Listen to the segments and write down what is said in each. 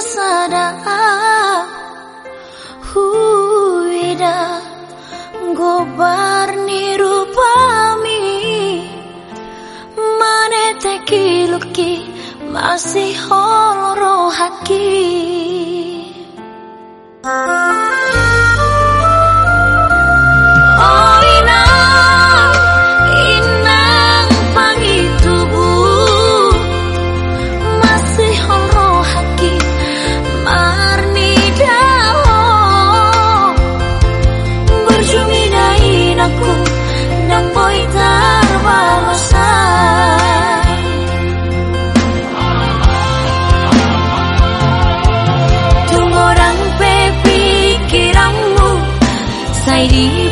sada huida gobar ni rupami. Mane tekiluki masih holoro haki 爱你。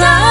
try